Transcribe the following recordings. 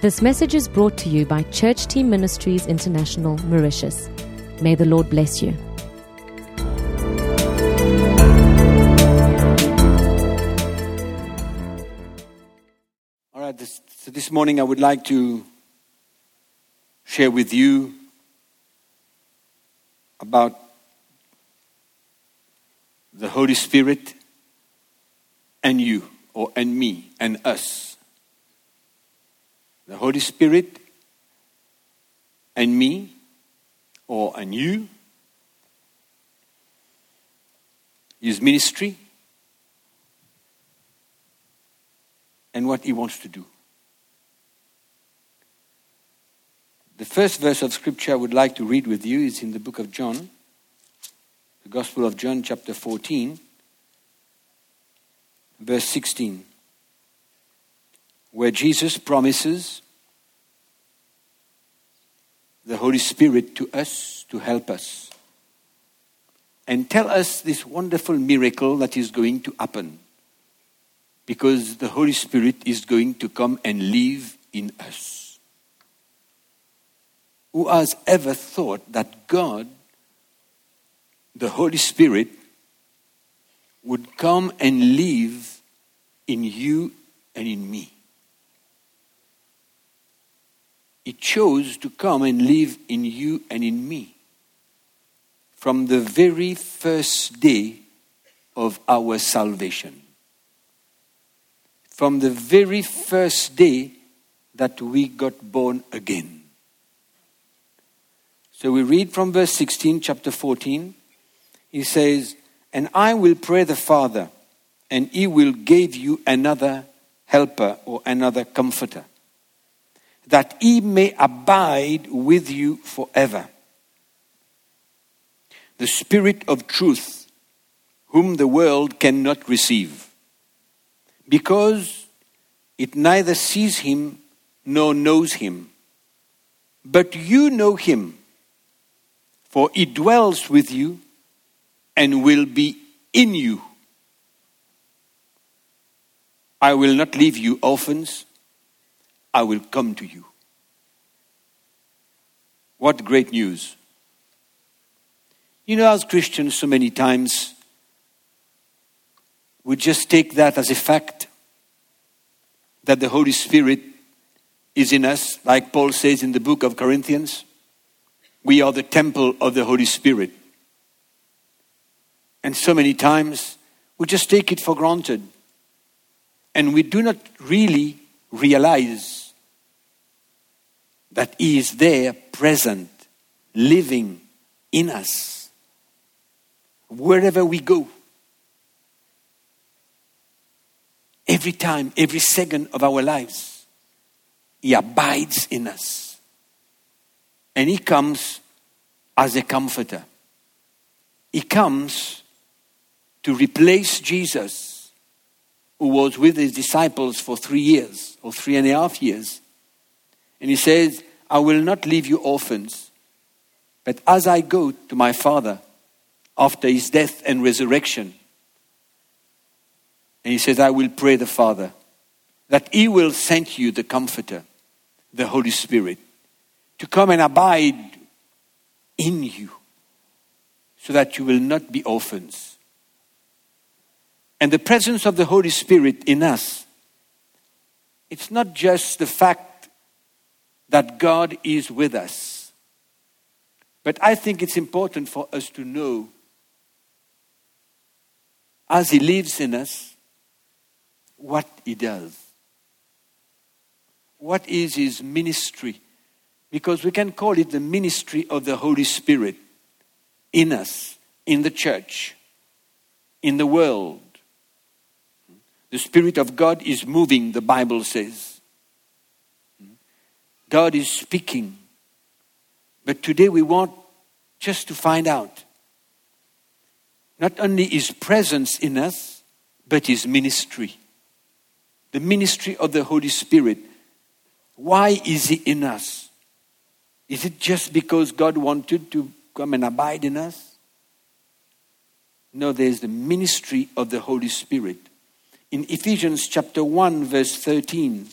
This message is brought to you by Church Team Ministries International, Mauritius. May the Lord bless you. All right, this, so this morning I would like to share with you about the Holy Spirit and you, or and me, and us. The Holy Spirit and me, or and you, His ministry, and what He wants to do. The first verse of Scripture I would like to read with you is in the book of John, the Gospel of John, chapter 14, verse 16, where Jesus promises the Holy Spirit to us to help us and tell us this wonderful miracle that is going to happen because the Holy Spirit is going to come and live in us. Who has ever thought that God, the Holy Spirit, would come and live in you and in me? He chose to come and live in you and in me from the very first day of our salvation. From the very first day that we got born again. So we read from verse 16, chapter 14. He says, And I will pray the Father, and he will give you another helper or another comforter, that he may abide with you forever. The Spirit of truth, whom the world cannot receive, because it neither sees him nor knows him. But you know him, for he dwells with you and will be in you. I will not leave you orphans, I will come to you. What great news! You know, as Christians, so many times we just take that as a fact that the Holy Spirit is in us, like Paul says in the book of Corinthians. We are the temple of the Holy Spirit. And so many times we just take it for granted. And we do not really realize that He is there, present, living in us, wherever we go. Every time, every second of our lives, He abides in us. And He comes as a comforter. He comes to replace Jesus, who was with his disciples for three years or three and a half years. And he says, I will not leave you orphans, but as I go to my Father after his death and resurrection, and he says, I will pray the Father that he will send you the Comforter, the Holy Spirit, to come and abide in you so that you will not be orphans. And the presence of the Holy Spirit in us, it's not just the fact that God is with us, but I think it's important for us to know as He lives in us what He does. What is His ministry? Because we can call it the ministry of the Holy Spirit in us, in the church, in the world. The Spirit of God is moving, the Bible says. God is speaking. But today we want just to find out not only His presence in us, but His ministry. The ministry of the Holy Spirit. Why is He in us? Is it just because God wanted to come and abide in us? No, there's the ministry of the Holy Spirit. In Ephesians chapter 1, verse 13,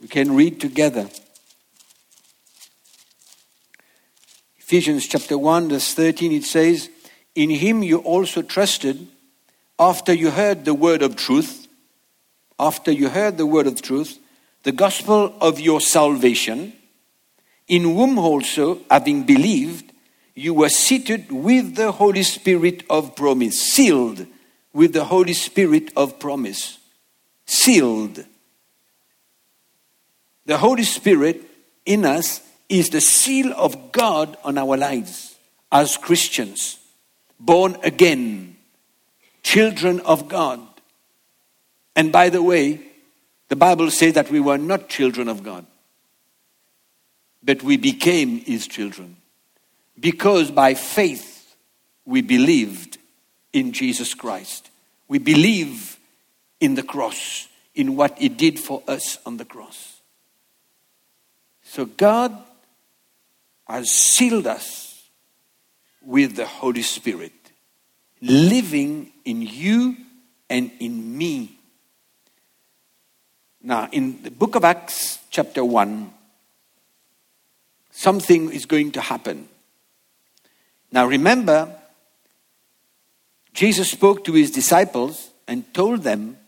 We can read together. Ephesians chapter 1, verse 13, it says, In him you also trusted after you heard the word of truth, after you heard the word of truth, the gospel of your salvation, in whom also, having believed, you were seated with the Holy Spirit of promise, sealed with the Holy Spirit of promise. Sealed. The Holy Spirit in us is the seal of God on our lives as Christians, born again, children of God. And by the way, the Bible says that we were not children of God, but we became His children because by faith we believed in Jesus Christ. We believe in the cross, in what He did for us on the cross. So God has sealed us with the Holy Spirit, living in you and in me. Now, in the book of Acts, chapter 1, something is going to happen. Now, remember, Jesus spoke to his disciples and told them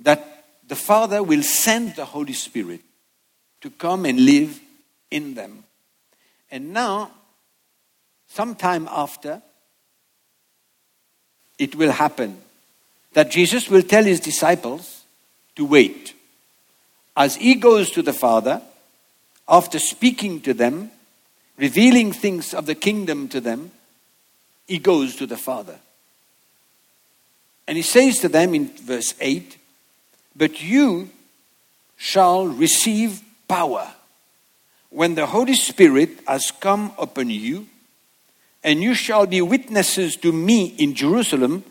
that the Father will send the Holy Spirit to come and live in them. And now, sometime after, it will happen that Jesus will tell his disciples to wait. As he goes to the Father, after speaking to them, revealing things of the kingdom to them, he goes to the Father. And he says to them in verse 8, But you shall receive power when the Holy Spirit has come upon you, and you shall be witnesses to me in Jerusalem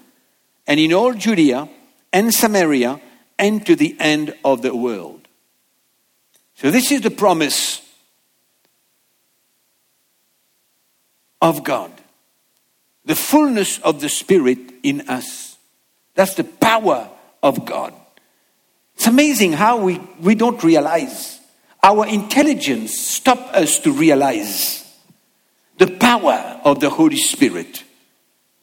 and in all Judea and Samaria and to the end of the world. So, this is the promise of God the fullness of the Spirit in us. That's the power of God. It's amazing how we, we don't realize. Our intelligence stop us to realize the power of the Holy Spirit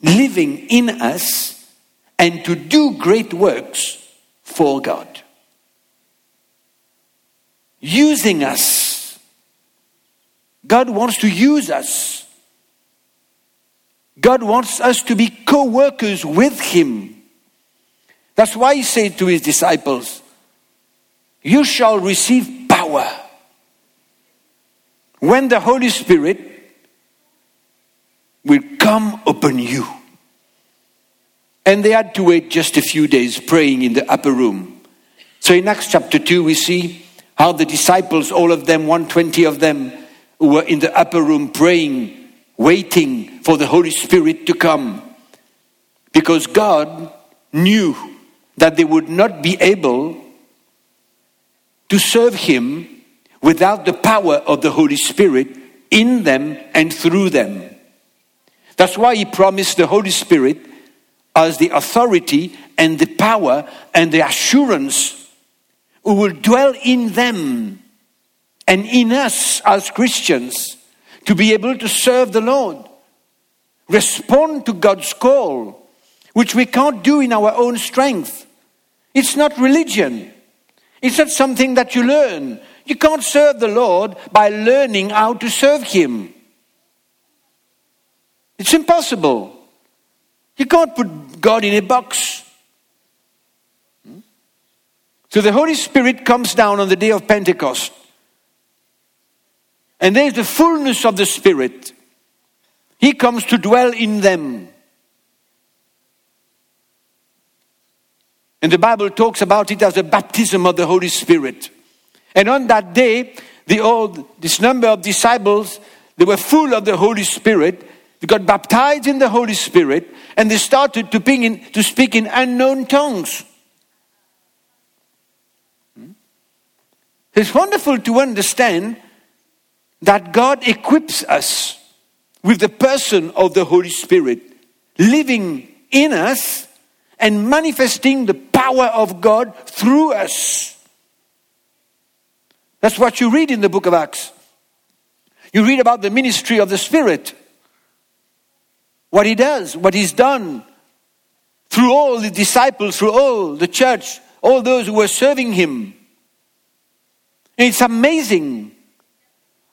living in us and to do great works for God. Using us. God wants to use us God wants us to be co workers with Him. That's why He said to His disciples, You shall receive power when the Holy Spirit will come upon you. And they had to wait just a few days praying in the upper room. So in Acts chapter 2, we see how the disciples, all of them, 120 of them, were in the upper room praying, waiting for the Holy Spirit to come. Because God knew that they would not be able to serve Him without the power of the Holy Spirit in them and through them. That's why He promised the Holy Spirit as the authority and the power and the assurance who will dwell in them and in us as Christians to be able to serve the Lord, respond to God's call, which we can't do in our own strength. It's not religion, it's not something that you learn. You can't serve the Lord by learning how to serve Him. It's impossible. You can't put God in a box. Hmm? So the Holy Spirit comes down on the day of Pentecost. And there's the fullness of the Spirit. He comes to dwell in them. And the Bible talks about it as a baptism of the Holy Spirit. And on that day, the old, this number of disciples, they were full of the Holy Spirit. They got baptized in the Holy Spirit and they started to, in, to speak in unknown tongues. It's wonderful to understand that God equips us with the person of the Holy Spirit living in us and manifesting the power of God through us. That's what you read in the book of Acts. You read about the ministry of the Spirit, what he does, what he's done through all the disciples, through all the church, all those who were serving him. It's amazing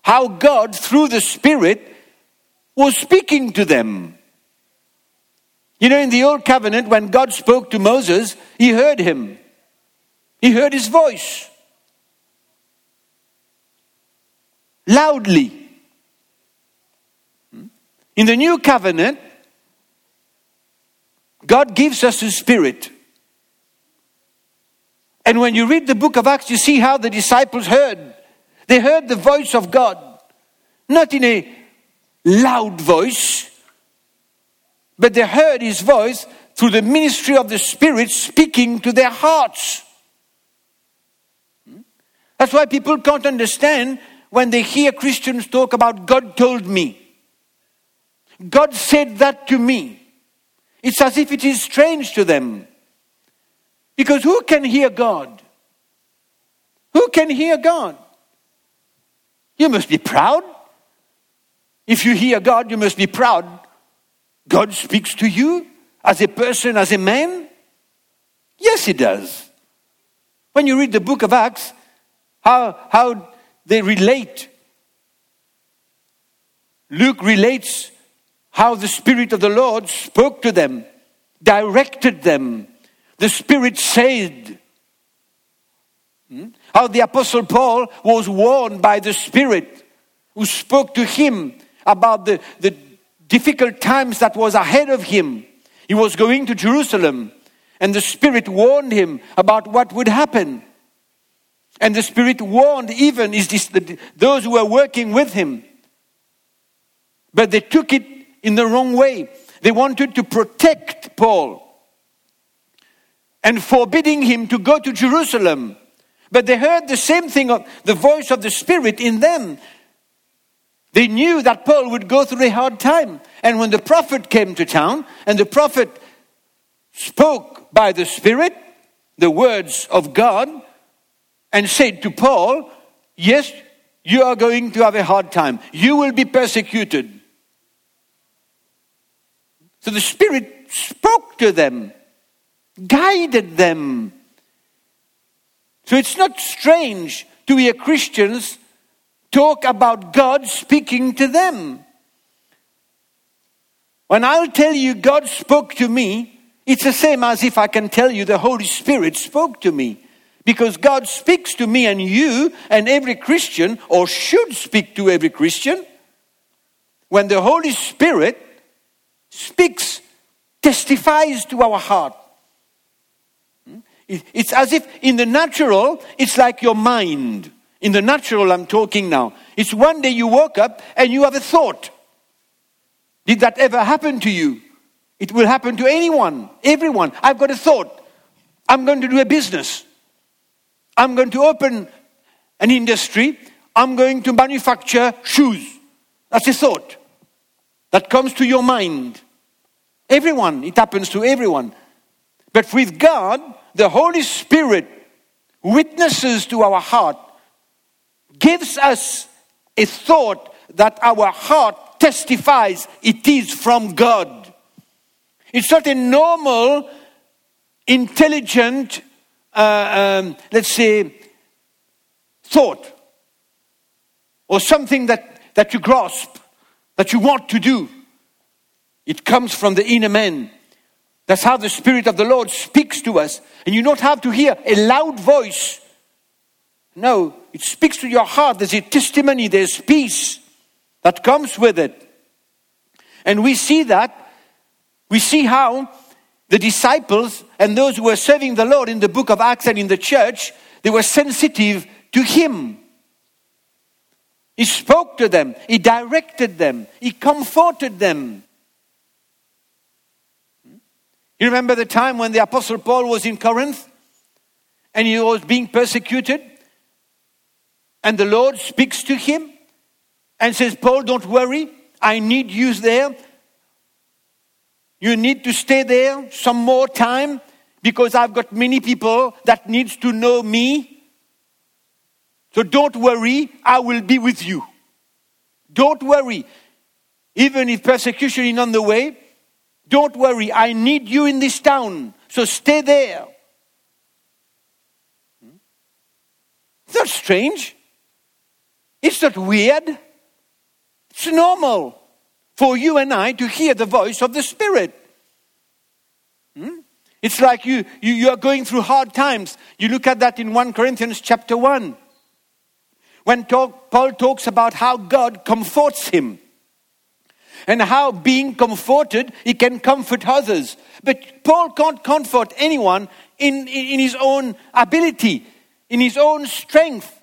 how God, through the Spirit, was speaking to them. You know, in the Old Covenant, when God spoke to Moses, he heard him, he heard his voice loudly. Hmm? In the New Covenant, God gives us His Spirit. And when you read the book of Acts, you see how the disciples heard. They heard the voice of God, not in a loud voice, but they heard His voice through the ministry of the Spirit speaking to their hearts. Hmm? That's why people can't understand when they hear Christians talk about God told me. God said that to me. It's as if it is strange to them. Because who can hear God? Who can hear God? You must be proud. If you hear God, you must be proud. God speaks to you as a person, as a man? Yes, He does. When you read the book of Acts, how, how they relate, Luke relates how the Spirit of the Lord spoke to them, directed them. The Spirit said. Hmm? How the Apostle Paul was warned by the Spirit who spoke to him about the, the difficult times that was ahead of him. He was going to Jerusalem, and the Spirit warned him about what would happen. And the Spirit warned even is this, the, those who were working with him. But they took it in the wrong way. They wanted to protect Paul and forbidding him to go to Jerusalem. But they heard the same thing of the voice of the Spirit in them. They knew that Paul would go through a hard time. And when the prophet came to town and the prophet spoke by the Spirit the words of God and said to Paul, Yes, you are going to have a hard time. You will be persecuted. So the Spirit spoke to them, guided them. So it's not strange to hear Christians talk about God speaking to them. When I'll tell you God spoke to me, it's the same as if I can tell you the Holy Spirit spoke to me. Because God speaks to me and you and every Christian, or should speak to every Christian, when the Holy Spirit speaks, testifies to our heart. Hmm? It's as if in the natural, it's like your mind. In the natural, I'm talking now. It's one day you woke up and you have a thought. Did that ever happen to you? It will happen to anyone, everyone. I've got a thought. I'm going to do a business. I'm going to open an industry. I'm going to manufacture shoes. That's a thought that comes to your mind. Everyone, it happens to everyone. But with God, the Holy Spirit witnesses to our heart, gives us a thought that our heart testifies it is from God. It's not a normal, intelligent, uh, um, let's say, thought or something that, that you grasp, that you want to do. It comes from the inner man. That's how the Spirit of the Lord speaks to us. And you don't have to hear a loud voice. No, it speaks to your heart. There's a testimony, there's peace that comes with it. And we see that. We see how the disciples and those who were serving the Lord in the book of Acts and in the church, they were sensitive to Him. He spoke to them, He directed them, He comforted them. You remember the time when the Apostle Paul was in Corinth and he was being persecuted? And the Lord speaks to him and says, Paul, don't worry, I need you there. You need to stay there some more time because I've got many people that needs to know me. So don't worry, I will be with you. Don't worry. Even if persecution is on the way, don't worry, I need you in this town. So stay there. Hmm? It's not strange. It's not weird. It's normal for you and I to hear the voice of the Spirit. Hmm? It's like you, you, you are going through hard times. You look at that in 1 Corinthians chapter 1. When talk, Paul talks about how God comforts him and how being comforted, he can comfort others. But Paul can't comfort anyone in, in, in his own ability, in his own strength.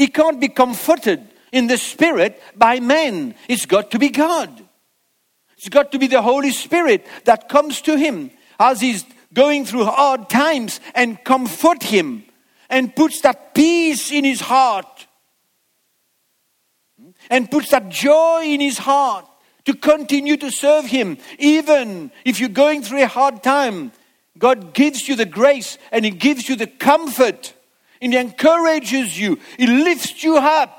He can't be comforted in the Spirit by men. It's got to be God. It's got to be the Holy Spirit that comes to him as he's going through hard times and comfort him and puts that peace in his heart and puts that joy in his heart to continue to serve him even if you're going through a hard time god gives you the grace and he gives you the comfort he encourages you It lifts you up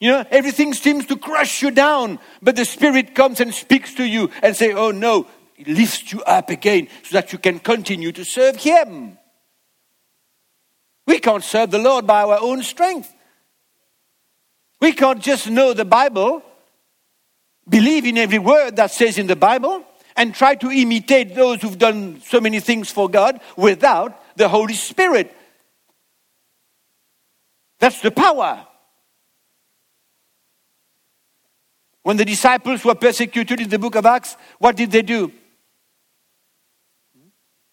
you know everything seems to crush you down but the spirit comes and speaks to you and say oh no it lifts you up again so that you can continue to serve Him. We can't serve the Lord by our own strength. We can't just know the Bible, believe in every word that says in the Bible, and try to imitate those who've done so many things for God without the Holy Spirit. That's the power. When the disciples were persecuted in the book of Acts, what did they do?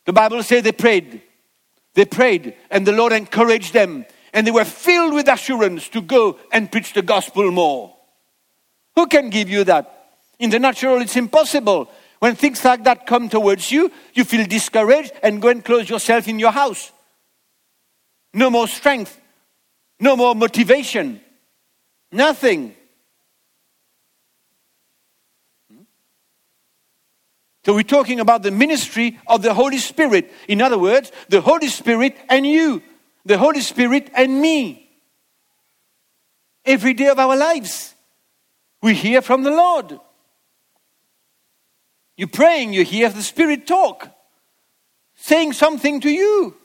The Bible says they prayed. They prayed, and the Lord encouraged them, and they were filled with assurance to go and preach the gospel more. Who can give you that? In the natural, it's impossible. When things like that come towards you, you feel discouraged and go and close yourself in your house. No more strength, no more motivation, nothing. Hmm? So we're talking about the ministry of the Holy Spirit. In other words, the Holy Spirit and you, the Holy Spirit and me. Every day of our lives, we hear from the Lord. You're praying, you hear the Spirit talk, saying something to you.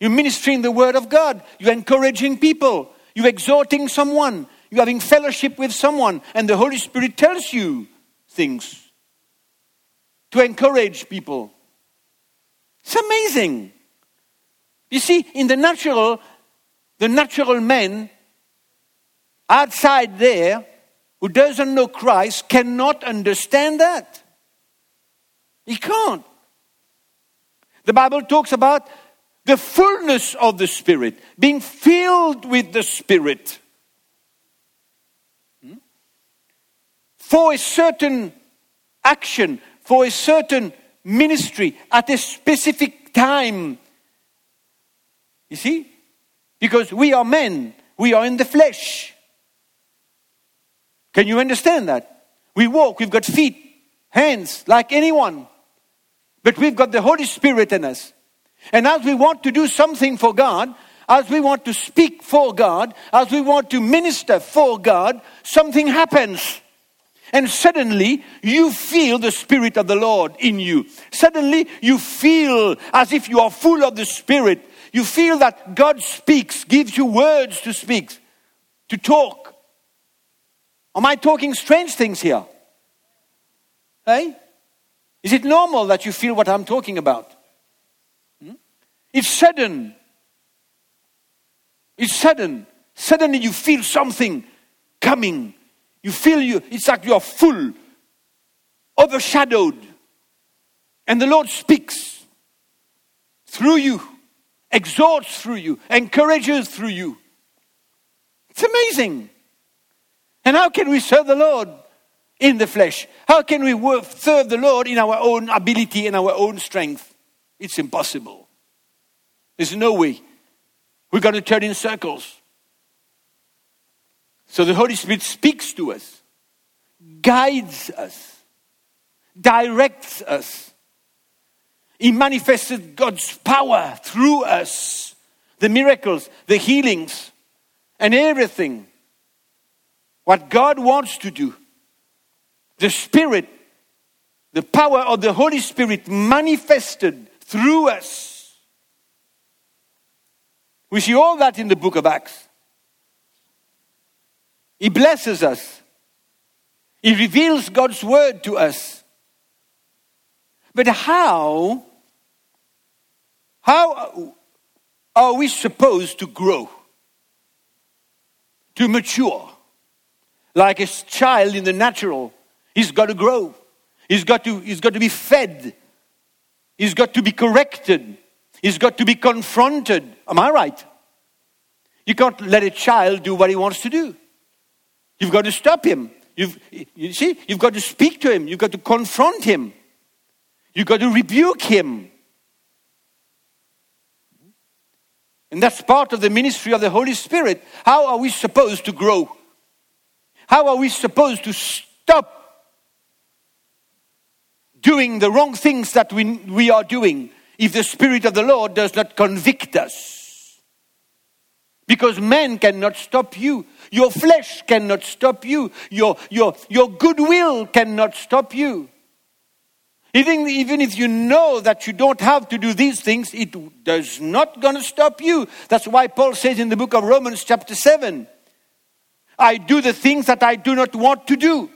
You're ministering the Word of God, you're encouraging people, you're exhorting someone, you're having fellowship with someone, and the Holy Spirit tells you things to encourage people. It's amazing. You see, in the natural, the natural man outside there who doesn't know Christ cannot understand that. He can't. The Bible talks about the fullness of the Spirit, being filled with the Spirit. Hmm? For a certain action, for a certain ministry at a specific time. You see? Because we are men, we are in the flesh. Can you understand that? We walk, we've got feet, hands, like anyone. But we've got the Holy Spirit in us. And as we want to do something for God, as we want to speak for God, as we want to minister for God, something happens and suddenly you feel the Spirit of the Lord in you. Suddenly you feel as if you are full of the Spirit. You feel that God speaks, gives you words to speak, to talk. Am I talking strange things here? Hey? Is it normal that you feel what I'm talking about? Hmm? It's sudden. It's sudden. Suddenly you feel something coming you feel you, it's like you are full, overshadowed. And the Lord speaks through you, exhorts through you, encourages through you. It's amazing. And how can we serve the Lord in the flesh? How can we work, serve the Lord in our own ability and our own strength? It's impossible. There's no way. We're going to turn in circles. So the Holy Spirit speaks to us, guides us, directs us. He manifested God's power through us. the miracles, the healings, and everything. What God wants to do. The Spirit, the power of the Holy Spirit manifested through us. We see all that in the book of Acts. He blesses us. He reveals God's word to us. But how how are we supposed to grow? To mature? Like a child in the natural, he's got to grow. He's got to, he's got to be fed. He's got to be corrected. He's got to be confronted. Am I right? You can't let a child do what he wants to do. You've got to stop him. You've, you see, you've got to speak to him. You've got to confront him. You've got to rebuke him. And that's part of the ministry of the Holy Spirit. How are we supposed to grow? How are we supposed to stop doing the wrong things that we, we are doing if the Spirit of the Lord does not convict us? Because man cannot stop you. Your flesh cannot stop you. Your, your, your goodwill cannot stop you. Even, even if you know that you don't have to do these things, it does not going to stop you. That's why Paul says in the book of Romans, chapter 7, I do the things that I do not want to do.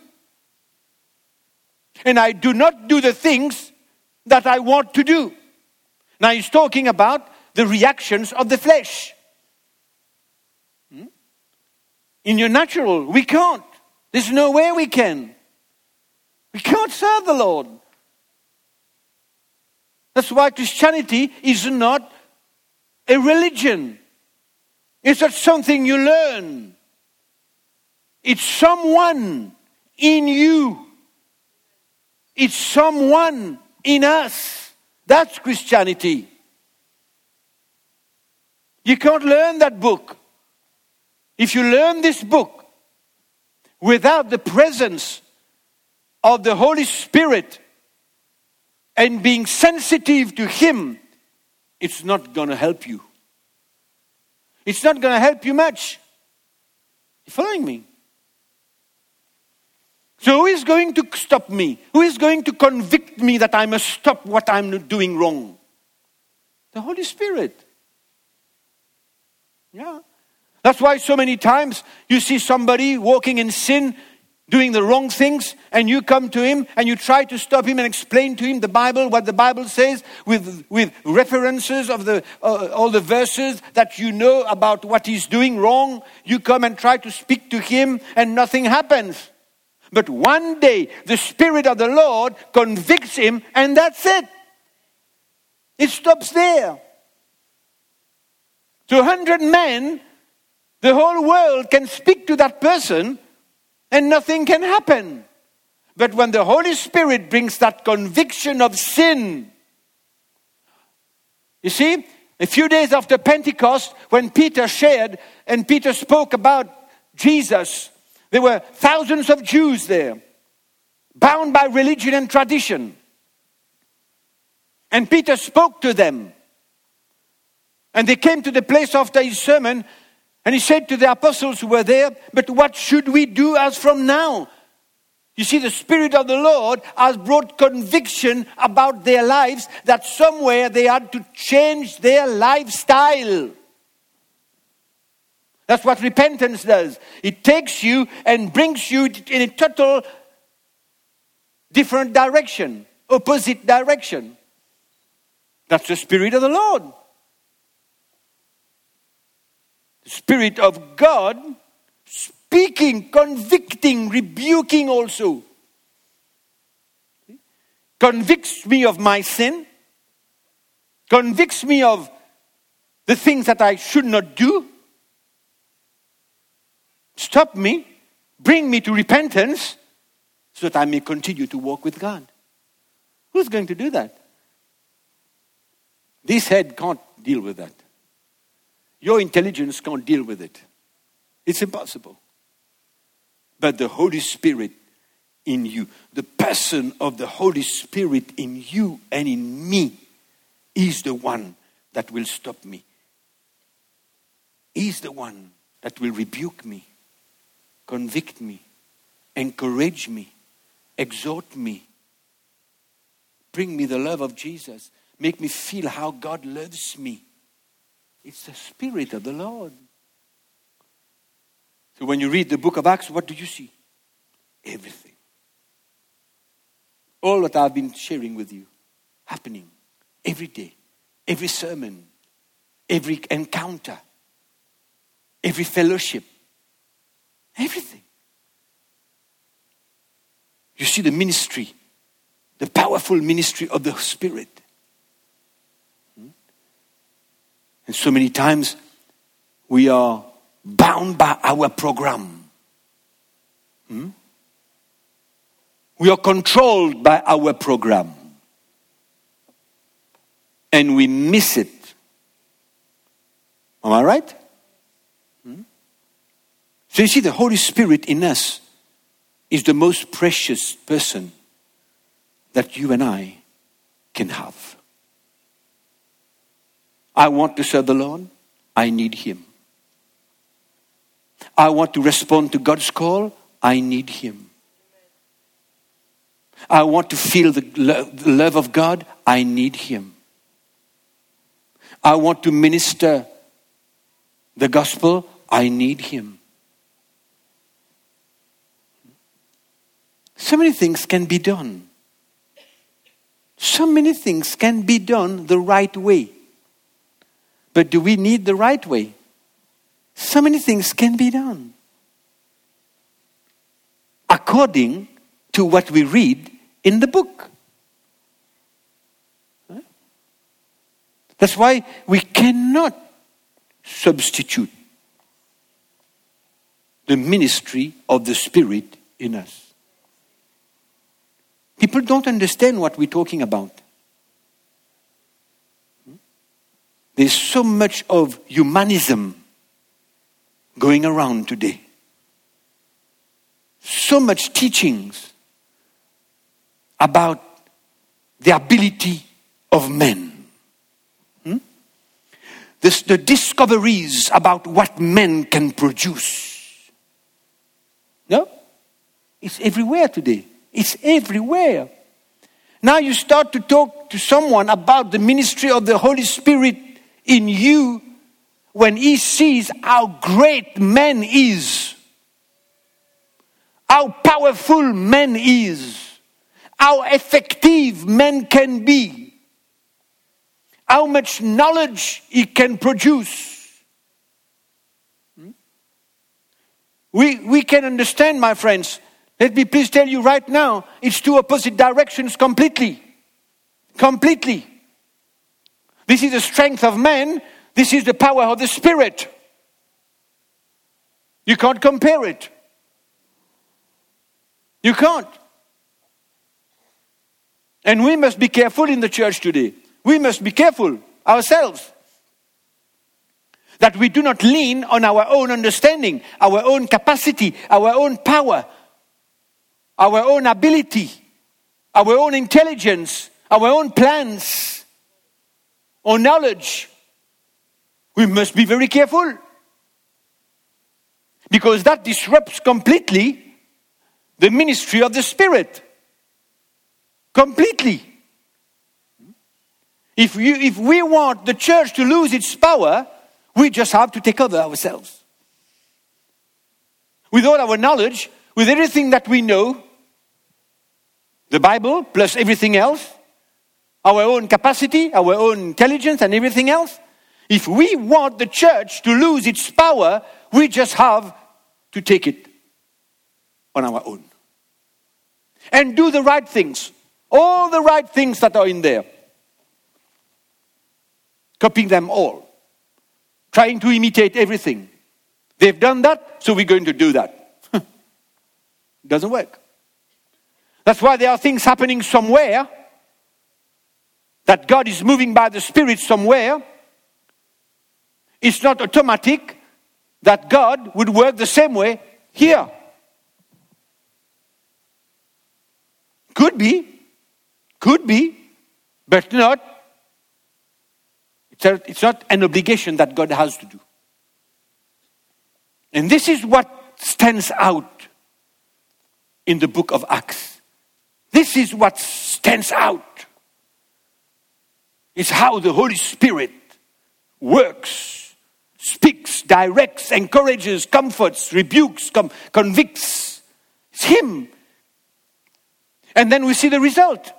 And I do not do the things that I want to do. Now he's talking about the reactions of the flesh. Hmm? In your natural, we can't. There's no way we can. We can't serve the Lord. That's why Christianity is not a religion. It's not something you learn. It's someone in you. It's someone in us. That's Christianity. You can't learn that book. If you learn this book without the presence of the Holy Spirit, and being sensitive to Him, it's not going to help you. It's not going to help you much. You following me? So, who is going to stop me? Who is going to convict me that I must stop what I'm doing wrong? The Holy Spirit. Yeah. That's why so many times you see somebody walking in sin doing the wrong things and you come to him and you try to stop him and explain to him the bible what the bible says with, with references of the, uh, all the verses that you know about what he's doing wrong you come and try to speak to him and nothing happens but one day the spirit of the lord convicts him and that's it it stops there to a hundred men the whole world can speak to that person and nothing can happen. But when the Holy Spirit brings that conviction of sin, you see, a few days after Pentecost, when Peter shared and Peter spoke about Jesus, there were thousands of Jews there, bound by religion and tradition. And Peter spoke to them. And they came to the place after his sermon and he said to the apostles who were there, But what should we do as from now? You see, the Spirit of the Lord has brought conviction about their lives that somewhere they had to change their lifestyle. That's what repentance does. It takes you and brings you in a total different direction, opposite direction. That's the Spirit of the Lord. The Spirit of God speaking, convicting, rebuking also. Convicts me of my sin, convicts me of the things that I should not do. Stop me, bring me to repentance so that I may continue to walk with God. Who's going to do that? This head can't deal with that. Your intelligence can't deal with it. It's impossible. But the Holy Spirit in you, the person of the Holy Spirit in you and in me, is the one that will stop me. He's the one that will rebuke me, convict me, encourage me, exhort me, bring me the love of Jesus, make me feel how God loves me. It's the Spirit of the Lord. So when you read the book of Acts, what do you see? Everything. All that I've been sharing with you, happening every day, every sermon, every encounter, every fellowship, everything. You see the ministry, the powerful ministry of the Spirit. Hmm? And so many times we are bound by our program. Hmm? We are controlled by our program. And we miss it. Am I right? So you see, the Holy Spirit in us is the most precious person that you and I can have. I want to serve the Lord. I need Him. I want to respond to God's call. I need Him. I want to feel the love of God. I need Him. I want to minister the gospel. I need Him. So many things can be done. So many things can be done the right way. But do we need the right way? So many things can be done according to what we read in the book. That's why we cannot substitute the ministry of the Spirit in us. People don't understand what we're talking about. There's so much of humanism going around today. So much teachings about the ability of men. Hmm? This, the discoveries about what men can produce. No? It's everywhere today. It's everywhere. Now you start to talk to someone about the ministry of the Holy Spirit in you when he sees how great man is, how powerful man is, how effective man can be, how much knowledge he can produce. Hmm? We, we can understand, my friends. Let me please tell you right now, it's two opposite directions completely. Completely. This is the strength of man, this is the power of the Spirit. You can't compare it. You can't. And we must be careful in the church today. We must be careful ourselves that we do not lean on our own understanding, our own capacity, our own power, our own ability, our own intelligence, our own plans, or knowledge. We must be very careful. Because that disrupts completely the ministry of the Spirit. Completely. If, you, if we want the church to lose its power, we just have to take over ourselves. With all our knowledge, with everything that we know, the Bible plus everything else, our own capacity, our own intelligence, and everything else, if we want the church to lose its power, we just have to take it on our own. And do the right things. All the right things that are in there. Copying them all. Trying to imitate everything. They've done that, so we're going to do that. Doesn't work. That's why there are things happening somewhere, that God is moving by the Spirit somewhere it's not automatic that God would work the same way here. Could be, could be, but not. It's, a, it's not an obligation that God has to do. And this is what stands out in the book of Acts. This is what stands out. It's how the Holy Spirit works, speaks, directs, encourages, comforts, rebukes, com- convicts. It's Him. And then we see the result.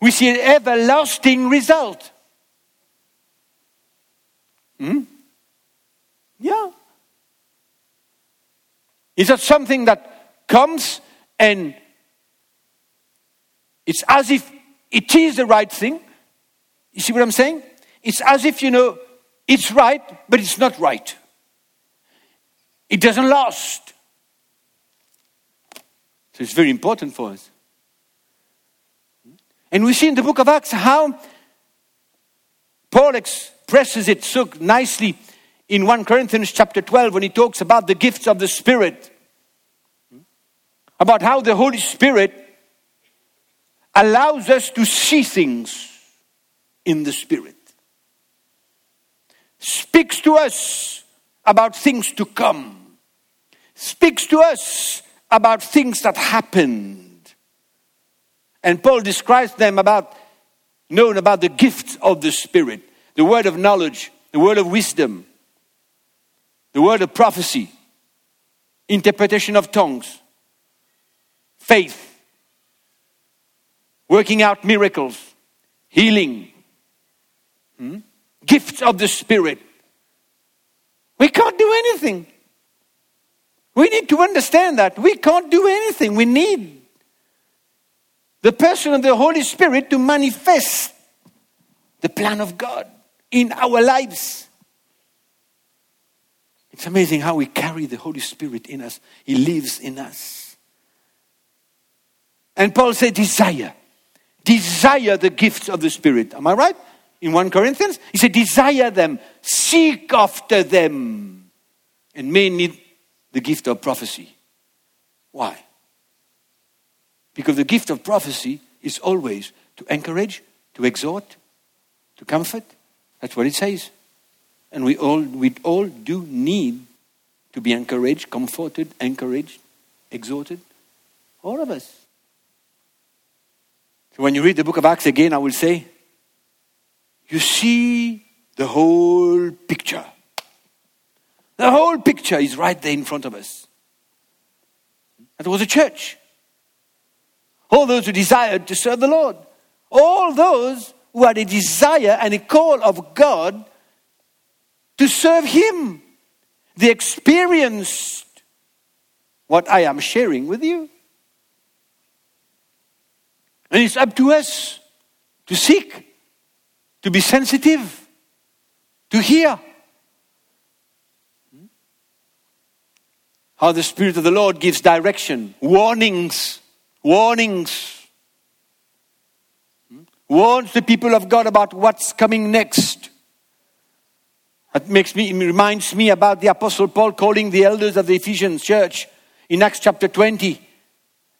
We see an everlasting result. Hmm? Yeah. Is that something that comes and it's as if it is the right thing? You see what I'm saying? It's as if, you know, it's right, but it's not right. It doesn't last. So it's very important for us. And we see in the book of Acts how Paul expresses it so nicely in 1 Corinthians chapter 12 when he talks about the gifts of the Spirit. About how the Holy Spirit allows us to see things in the Spirit, speaks to us about things to come, speaks to us about things that happened. And Paul describes them about known about the gifts of the Spirit, the word of knowledge, the word of wisdom, the word of prophecy, interpretation of tongues, faith, working out miracles, healing, hmm? gifts of the Spirit. We can't do anything. We need to understand that. We can't do anything. We need the person of the Holy Spirit to manifest the plan of God in our lives. It's amazing how we carry the Holy Spirit in us. He lives in us. And Paul said, desire. Desire the gifts of the Spirit. Am I right? In 1 Corinthians, he said, desire them, seek after them. And may need the gift of prophecy. Why? Because the gift of prophecy is always to encourage, to exhort, to comfort. That's what it says. And we all, we all do need to be encouraged, comforted, encouraged, exhorted. All of us. So when you read the book of Acts again, I will say, you see the whole picture. The whole picture is right there in front of us. That was a church. All those who desired to serve the Lord. All those who had a desire and a call of God to serve Him. They experienced what I am sharing with you. And it's up to us to seek, to be sensitive, to hear. How the Spirit of the Lord gives direction, warnings, warnings. Hmm? Warns the people of God about what's coming next. That makes me, reminds me about the Apostle Paul calling the elders of the Ephesian church in Acts chapter 20.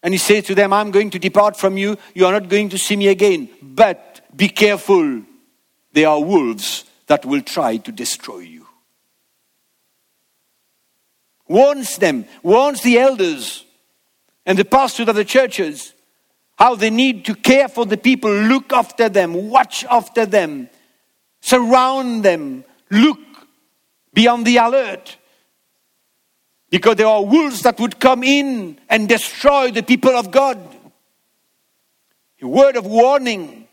And he says to them, I'm going to depart from you. You are not going to see me again. But be careful. There are wolves that will try to destroy you. Warns them, warns the elders and the pastors of the churches how they need to care for the people, look after them, watch after them, surround them, look be on the alert. Because there are wolves that would come in and destroy the people of God. A word of warning.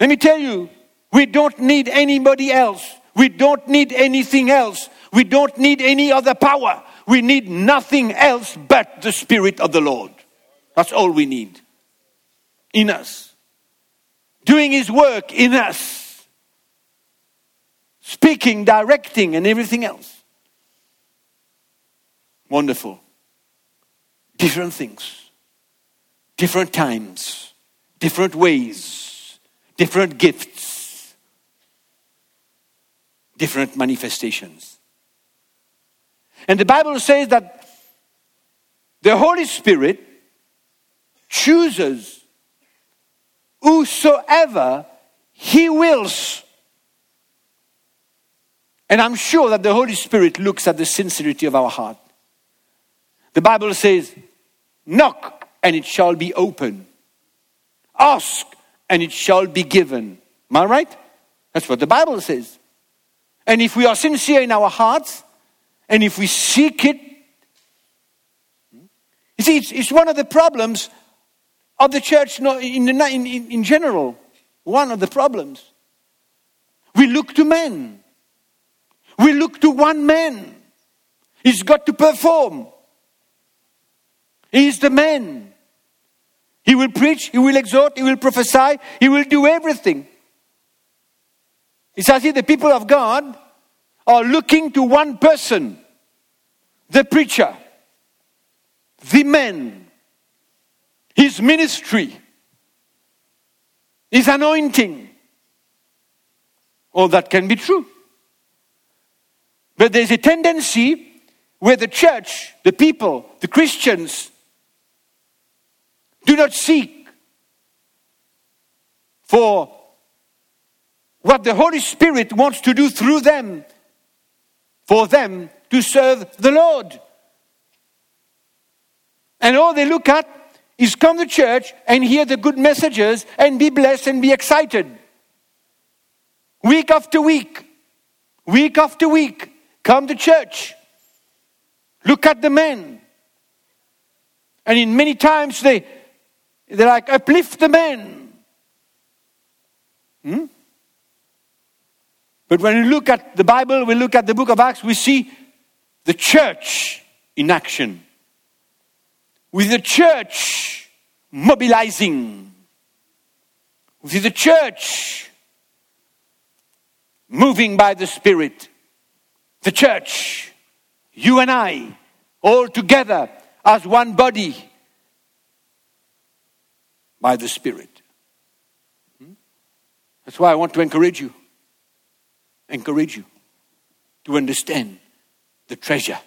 Let me tell you, we don't need anybody else. We don't need anything else. We don't need any other power. We need nothing else but the Spirit of the Lord. That's all we need in us. Doing His work in us speaking, directing, and everything else. Wonderful. Different things, different times, different ways, different gifts, different manifestations. And the Bible says that the Holy Spirit chooses whosoever he wills And I'm sure that the Holy Spirit looks at the sincerity of our heart. The Bible says, Knock and it shall be open. Ask and it shall be given. Am I right? That's what the Bible says. And if we are sincere in our hearts, and if we seek it, you see, it's, it's one of the problems of the church in, in, in, in general. One of the problems. We look to men. We look to one man. He's got to perform. He is the man. He will preach, he will exhort, he will prophesy, he will do everything. It's as if the people of God are looking to one person the preacher, the man, his ministry, his anointing. All that can be true. But there's a tendency where the church, the people, the Christians do not seek for what the Holy Spirit wants to do through them, for them to serve the Lord. And all they look at is come to church and hear the good messages and be blessed and be excited. Week after week, week after week, come to church. Look at the men. And in many times they, they like uplift the men. Hmm? But when we look at the Bible, we look at the book of Acts, we see the church in action. With the church mobilizing. With the church moving by the Spirit. The church, you and I, all together as one body by the Spirit. Hmm? That's why I want to encourage you. Encourage you to understand the treasure.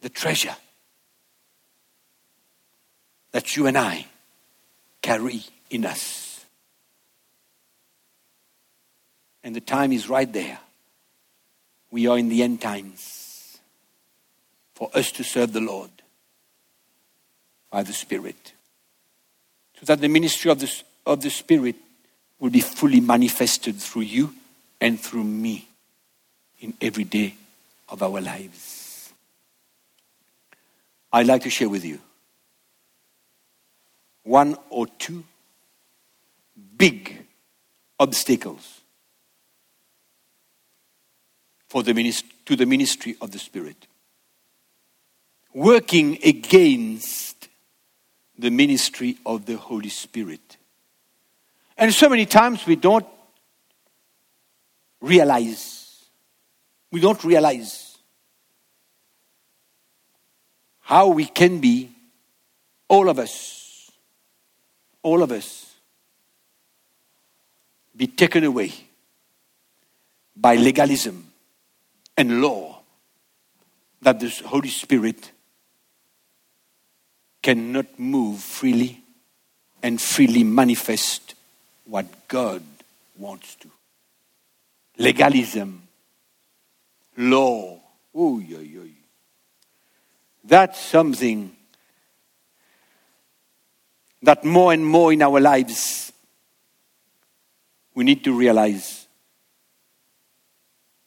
The treasure that you and I carry in us. And the time is right there. We are in the end times for us to serve the Lord by the Spirit. So that the ministry of the, of the Spirit will be fully manifested through you and through me in every day of our lives. I'd like to share with you one or two big obstacles for the minist- to the ministry of the Spirit. Working against the ministry of the Holy Spirit. And so many times we don't realize, we don't realize how we can be, all of us, all of us, be taken away by legalism and law that the Holy Spirit cannot move freely and freely manifest what God wants to. Legalism, law, ooh, yo, yo. that's something that more and more in our lives we need to realize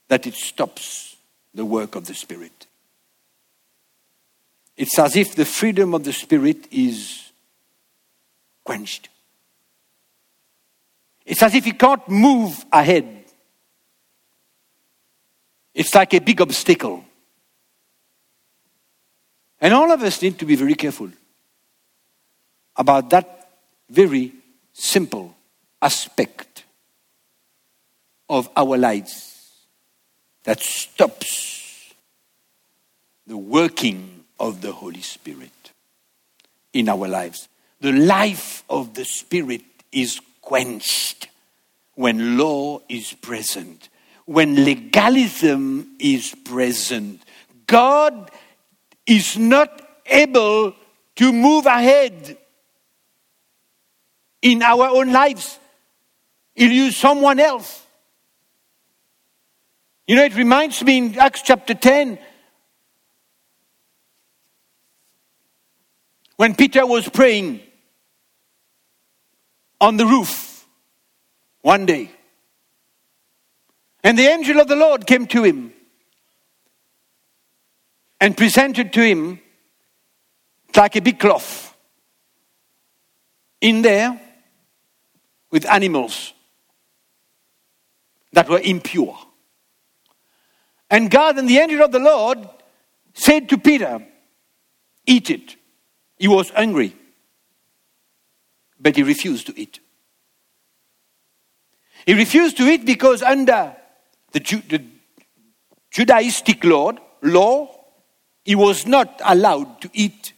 that it stops the work of the Spirit. It's as if the freedom of the Spirit is quenched. It's as if he can't move ahead. It's like a big obstacle. And all of us need to be very careful about that very simple aspect of our lives that stops the working of the Holy Spirit in our lives. The life of the Spirit is quenched when law is present, when legalism is present. God is not able to move ahead in our own lives. He'll use someone else. You know, it reminds me in Acts chapter 10 when Peter was praying on the roof one day. And the angel of the Lord came to him and presented to him like a big cloth in there with animals that were impure. And God and the angel of the Lord said to Peter, Eat it. He was hungry, but he refused to eat. He refused to eat because, under the, Ju- the Judaistic law, law, he was not allowed to eat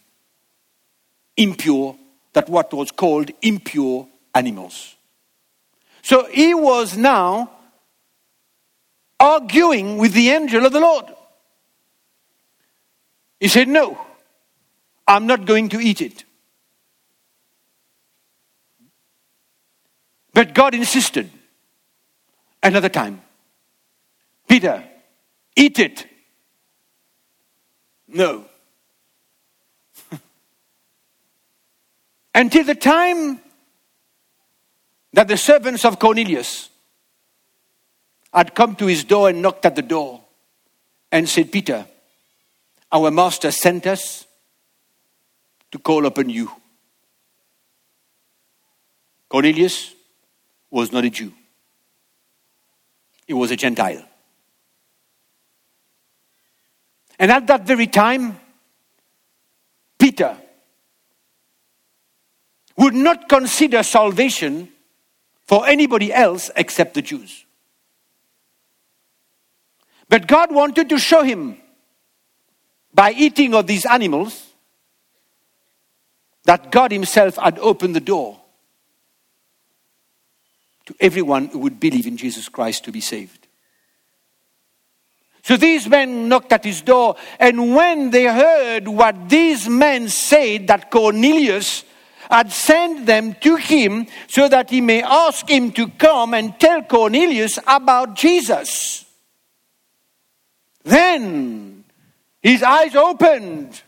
impure, that what was called impure animals. So he was now arguing with the angel of the Lord. He said, No, I'm not going to eat it. But God insisted another time Peter, eat it. No. Until the time that the servants of Cornelius had come to his door and knocked at the door and said, Peter, our master sent us to call upon you. Cornelius was not a Jew, he was a Gentile. And at that very time, Peter would not consider salvation for anybody else except the Jews. But God wanted to show him by eating of these animals that God Himself had opened the door to everyone who would believe in Jesus Christ to be saved. So these men knocked at his door, and when they heard what these men said, that Cornelius had sent them to him so that he may ask him to come and tell Cornelius about Jesus. Then his eyes opened,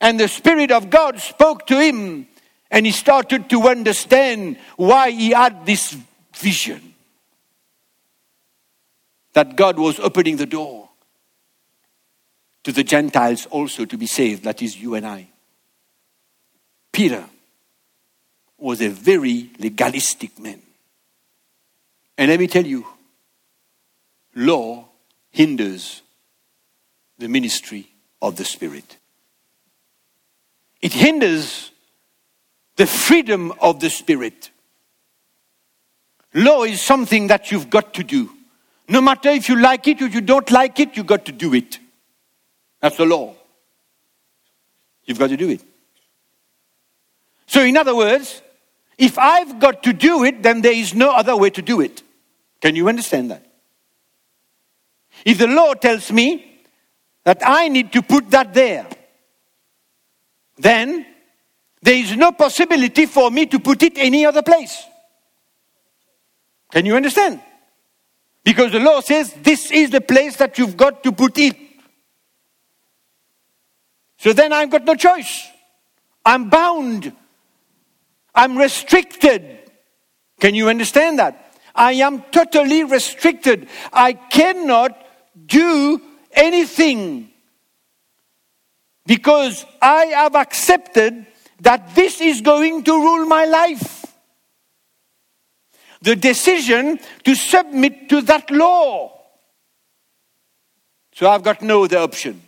and the Spirit of God spoke to him, and he started to understand why he had this vision that God was opening the door to the Gentiles also to be saved, that is, you and I. Peter was a very legalistic man. And let me tell you, law hinders the ministry of the Spirit. It hinders the freedom of the Spirit. Law is something that you've got to do. No matter if you like it or you don't like it, you've got to do it. That's the law. You've got to do it. So, in other words, if I've got to do it, then there is no other way to do it. Can you understand that? If the law tells me that I need to put that there, then there is no possibility for me to put it any other place. Can you understand? Because the law says this is the place that you've got to put it. So then I've got no choice. I'm bound. I'm restricted. Can you understand that? I am totally restricted. I cannot do anything because I have accepted that this is going to rule my life. The decision to submit to that law. So I've got no other option.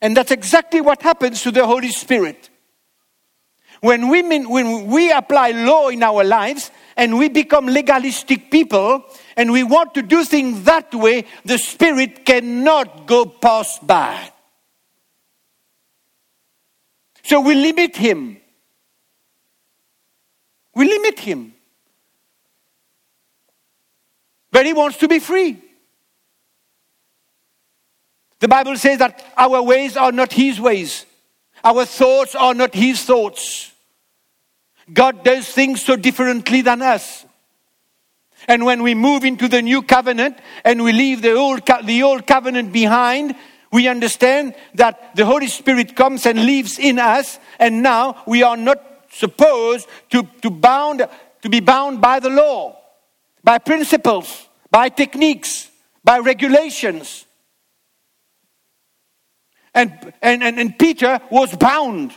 And that's exactly what happens to the Holy Spirit. When we, mean, when we apply law in our lives and we become legalistic people and we want to do things that way, the Spirit cannot go past by. So we limit Him. We limit Him. But He wants to be free. The Bible says that our ways are not His ways, our thoughts are not His thoughts. God does things so differently than us. And when we move into the new covenant and we leave the old, the old covenant behind, we understand that the Holy Spirit comes and lives in us, and now we are not supposed to, to, bound, to be bound by the law, by principles, by techniques, by regulations. And, and, and, and Peter was bound.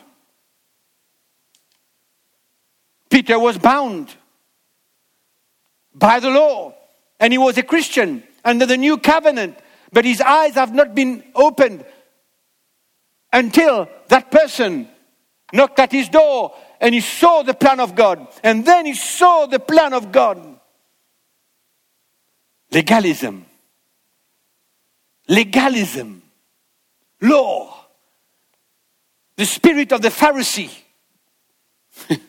Peter was bound by the law, and he was a Christian under the new covenant, but his eyes have not been opened until that person knocked at his door and he saw the plan of God. And then he saw the plan of God. Legalism. Legalism. Law. The spirit of the Pharisee.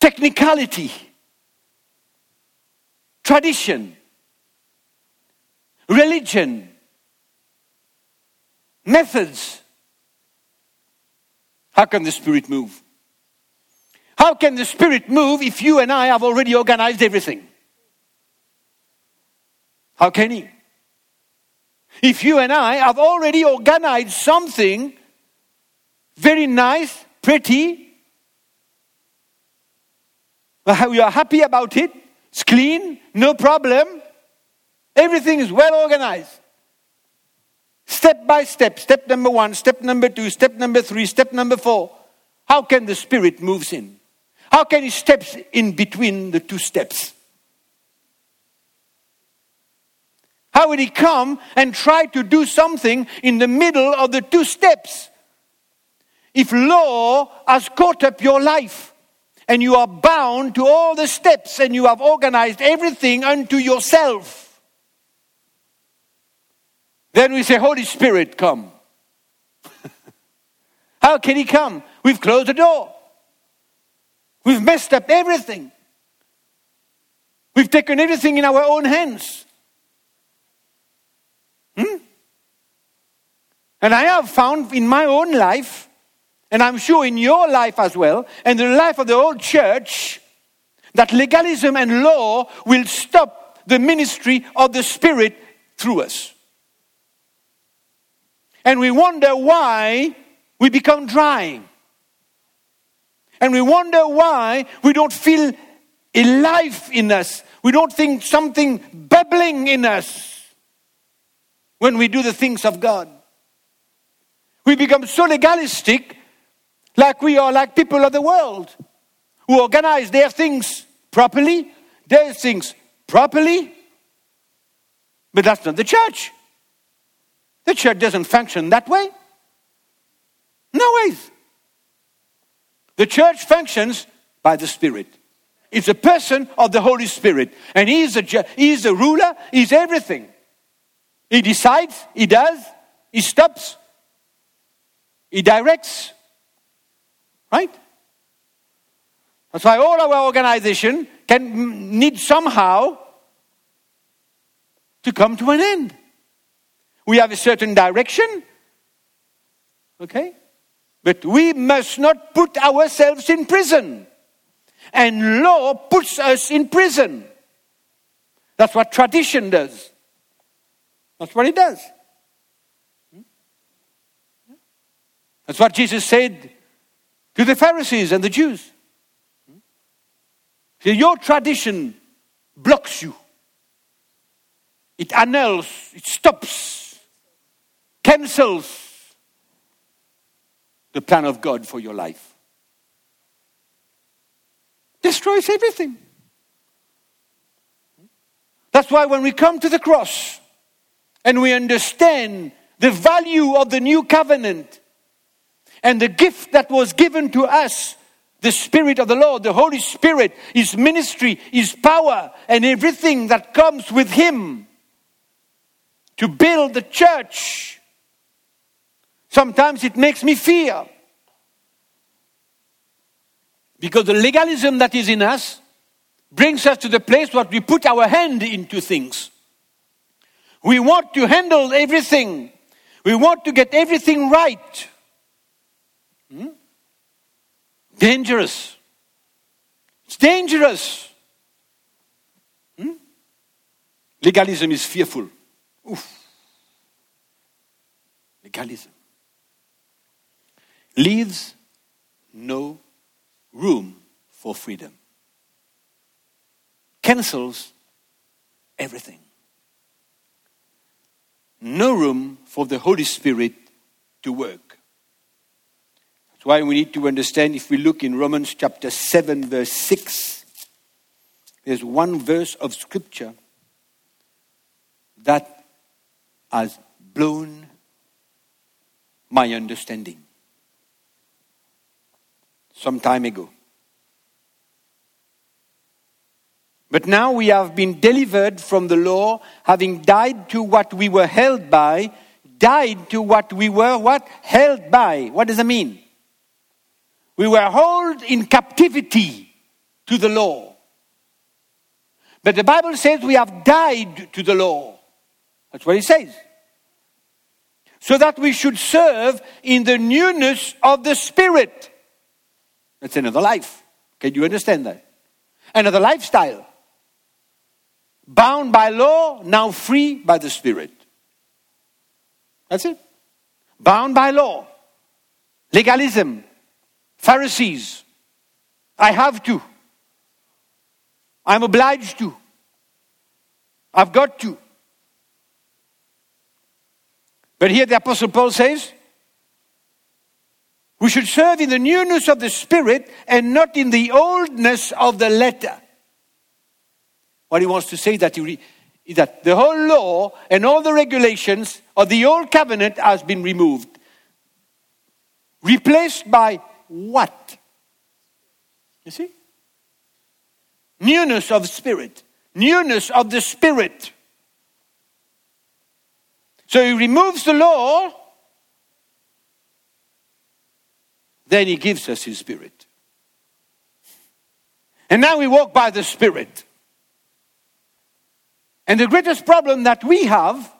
Technicality. Tradition. Religion. Methods how can the Spirit move? How can the Spirit move if you and I have already organized everything? How can He? If you and I have already organized something very nice, pretty, we are happy about it, it's clean, no problem, everything is well organized. Step by step, step number one, step number two, step number three, step number four. How can the Spirit moves in? How can He steps in between the two steps? How will He come and try to do something in the middle of the two steps? If law has caught up your life and you are bound to all the steps and you have organized everything unto yourself, then we say, Holy Spirit, come. How can He come? We've closed the door. We've messed up everything. We've taken everything in our own hands. Hmm? And I have found in my own life, and I'm sure in your life as well, and the life of the old church, that legalism and law will stop the ministry of the Spirit through us and we wonder why we become dry. And we wonder why we don't feel a life in us. We don't think something bubbling in us when we do the things of God. We become so legalistic, like we are like people of the world who organize their things properly, their things properly. But that's not the church. The church doesn't function that way. No ways. The church functions by the Spirit. It's a person of the Holy Spirit. And he's a, he's a ruler, he's everything. He decides, he does, he stops, he directs. Right? That's why all our organization can mm, need somehow to come to an end. We have a certain direction. Okay? But we must not put ourselves in prison. And law puts us in prison. That's what tradition does. That's what it does. Hmm? That's what Jesus said to the Pharisees and the Jews. Hmm? See, Your tradition blocks you, it annuls, it stops cancels the plan of God for your life. Destroys everything. That's why when we come to the cross and we understand the value of the new covenant and the gift that was given to us the Spirit of the Lord, the Holy Spirit, His ministry, His power, and everything that comes with Him to build the church Sometimes it makes me fear. Because the legalism that is in us brings us to the place where we put our hand into things. We want to handle everything. We want to get everything right. Hmm? Dangerous. It's dangerous. Legalism is fearful. Oof. Legalism leaves no room for freedom, cancels everything. No room for the Holy Spirit to work. That's why we need to understand if we look in Romans chapter 7, verse 6, there's one verse of Scripture that has blown my understanding some time ago. But now we have been delivered from the law, having died to what we were held by, died to what we were what? Held by. What does that mean? We were held in captivity to the law. But the Bible says we have died to the law. That's what it says. So that we should serve in the newness of the Spirit. That's another life. Can you understand that? Another lifestyle. Bound by law, now free by the Spirit. That's it. Bound by law. Legalism. Pharisees. I have to. I'm obliged to. I've got to. But here the Apostle Paul says, we should serve in the newness of the Spirit and not in the oldness of the letter. What he wants to say that, he, that the whole law and all the regulations of the old covenant has been removed. Replaced by what? You see? Newness of spirit. Newness of the spirit. So he removes the law, then he gives us his spirit. And now we walk by the spirit. And the greatest problem that we have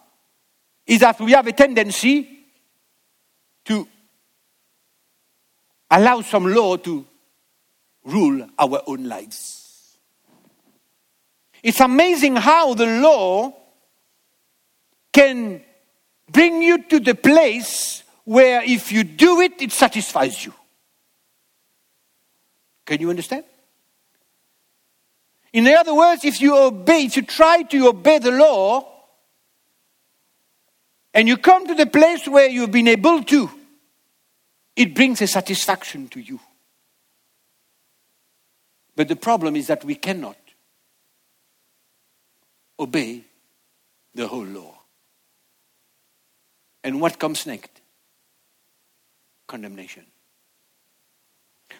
is that we have a tendency to allow some law to rule our own lives. It's amazing how the law can bring you to the place where if you do it, it satisfies you. Can you understand? In other words, if you obey, if you try to obey the law, and you come to the place where you've been able to, it brings a satisfaction to you. But the problem is that we cannot obey the whole law. And what comes next? Condemnation.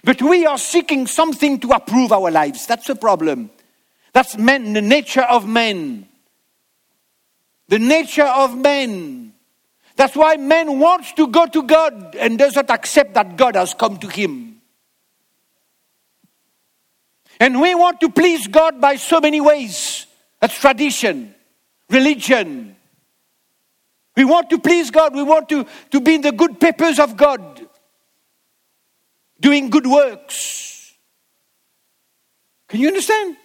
But we are seeking something to approve our lives. That's the problem. That's men, the nature of men. The nature of men. That's why man wants to go to God and does not accept that God has come to him. And we want to please God by so many ways. That's tradition, religion, we want to please God. We want to, to be in the good papers of God, doing good works. Can you understand?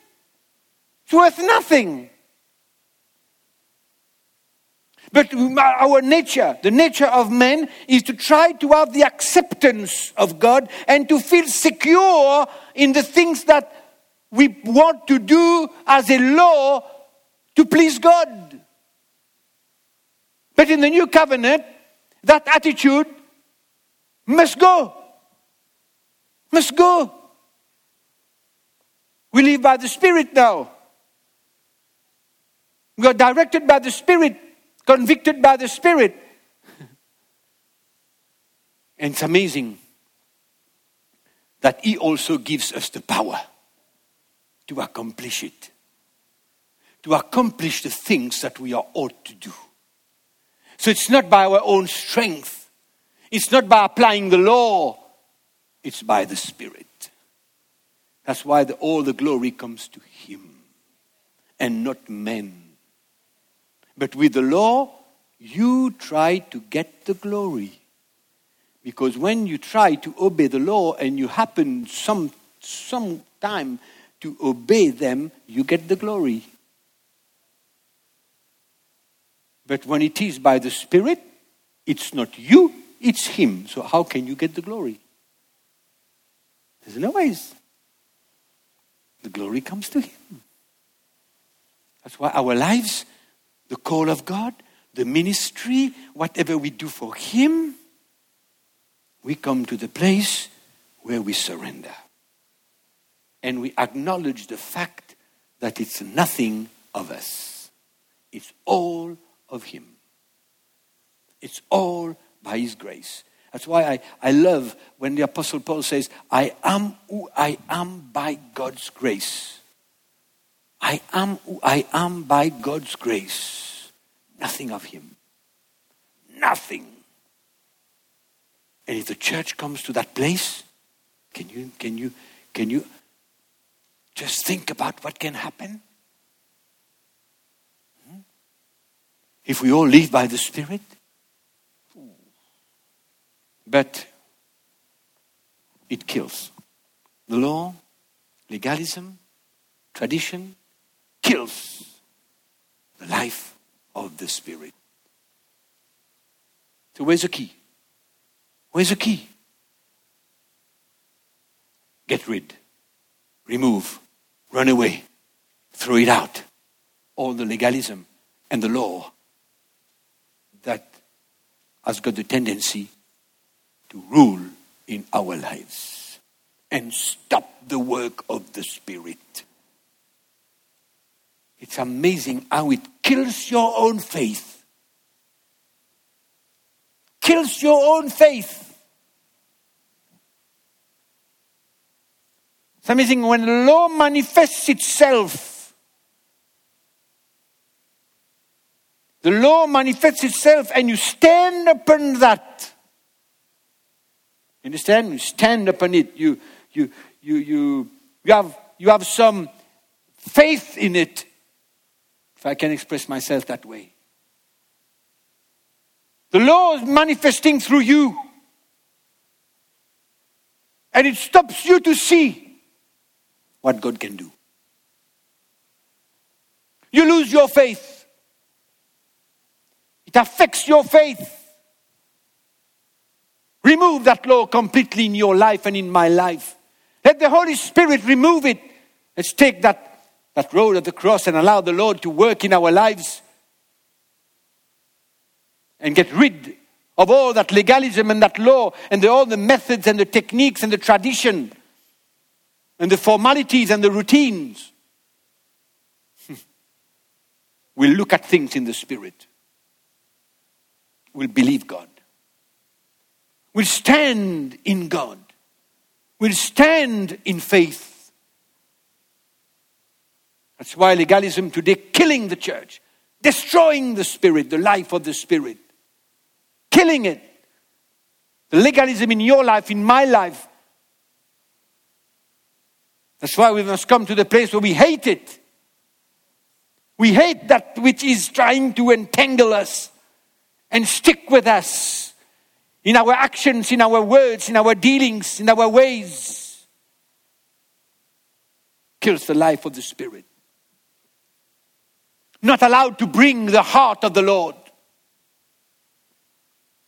It's worth nothing. But our nature, the nature of man, is to try to have the acceptance of God and to feel secure in the things that we want to do as a law to please God. But in the new covenant, that attitude must go. Must go. We live by the Spirit now. We are directed by the Spirit, convicted by the Spirit. and it's amazing that He also gives us the power to accomplish it, to accomplish the things that we are ought to do. So it's not by our own strength, it's not by applying the law, it's by the Spirit. That's why the, all the glory comes to Him and not men. But with the law, you try to get the glory. Because when you try to obey the law and you happen some, some time to obey them, you get the glory. But when it is by the Spirit, it's not you, it's Him. So how can you get the glory? There's no ways. The glory comes to Him. That's why our lives, the call of God, the ministry, whatever we do for Him, we come to the place where we surrender. And we acknowledge the fact that it's nothing of us, it's all of Him. It's all by His grace. That's why I, I love when the Apostle Paul says, I am who I am by God's grace. I am who I am by God's grace. Nothing of Him. Nothing. And if the church comes to that place, can you, can you, can you just think about what can happen? Hmm? If we all live by the Spirit, but it kills. The law, legalism, tradition kills the life of the Spirit. So, where's the key? Where's the key? Get rid, remove, run away, throw it out. All the legalism and the law that has got the tendency to rule in our lives and stop the work of the Spirit. It's amazing how it kills your own faith. Kills your own faith. It's amazing when the law manifests itself. The law manifests itself, and you stand upon that. You understand? You stand upon it. You, you, you, you, you, have, you have some faith in it, if I can express myself that way. The law is manifesting through you. And it stops you to see what God can do. You lose your faith. It affects your faith. Remove that law completely in your life and in my life. Let the Holy Spirit remove it. Let's take that, that road of the cross and allow the Lord to work in our lives and get rid of all that legalism and that law and the, all the methods and the techniques and the tradition and the formalities and the routines. we'll look at things in the Spirit. We'll believe God will stand in God, will stand in faith. That's why legalism today killing the church, destroying the spirit, the life of the spirit, killing it. The legalism in your life, in my life. That's why we must come to the place where we hate it. We hate that which is trying to entangle us and stick with us in our actions, in our words, in our dealings, in our ways, kills the life of the Spirit. Not allowed to bring the heart of the Lord.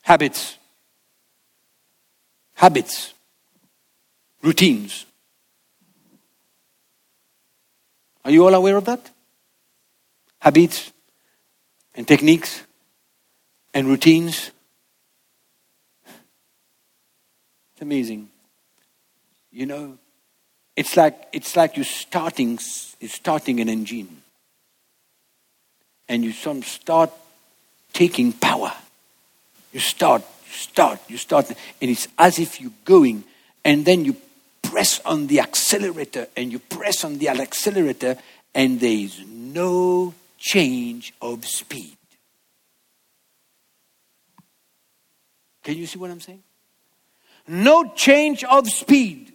Habits. Habits. Routines. Are you all aware of that? Habits and techniques and routines It's amazing. You know, it's like it's like you're starting you're starting an engine. And you some start taking power. You start, you start, you start, and it's as if you're going, and then you press on the accelerator and you press on the accelerator, and there is no change of speed. Can you see what I'm saying? No change of speed,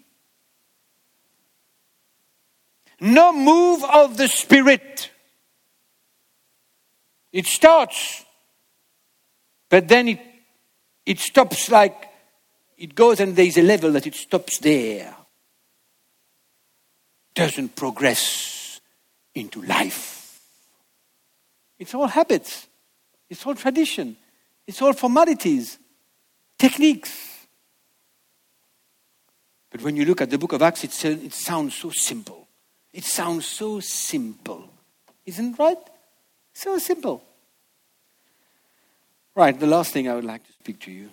no move of the Spirit. It starts, but then it, it stops like it goes and there's a level that it stops there. Doesn't progress into life. It's all habits. It's all tradition. It's all formalities, techniques. But when you look at the book of Acts, it, it sounds so simple. It sounds so simple. Isn't right? So simple. Right, the last thing I would like to speak to you.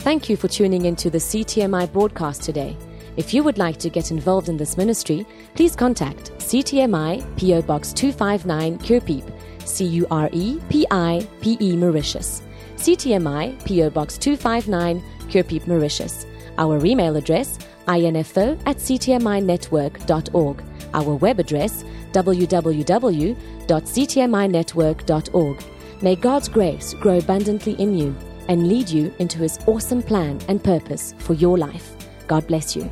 Thank you for tuning into the CTMI broadcast today. If you would like to get involved in this ministry, please contact CTMI PO Box 259 Curepipe, C U R E P I P E Mauritius. CTMI PO Box 259 Curepipe, Mauritius. Our email address info at ctminetwork.org. Our web address www.ctminetwork.org. May God's grace grow abundantly in you and lead you into his awesome plan and purpose for your life. God bless you.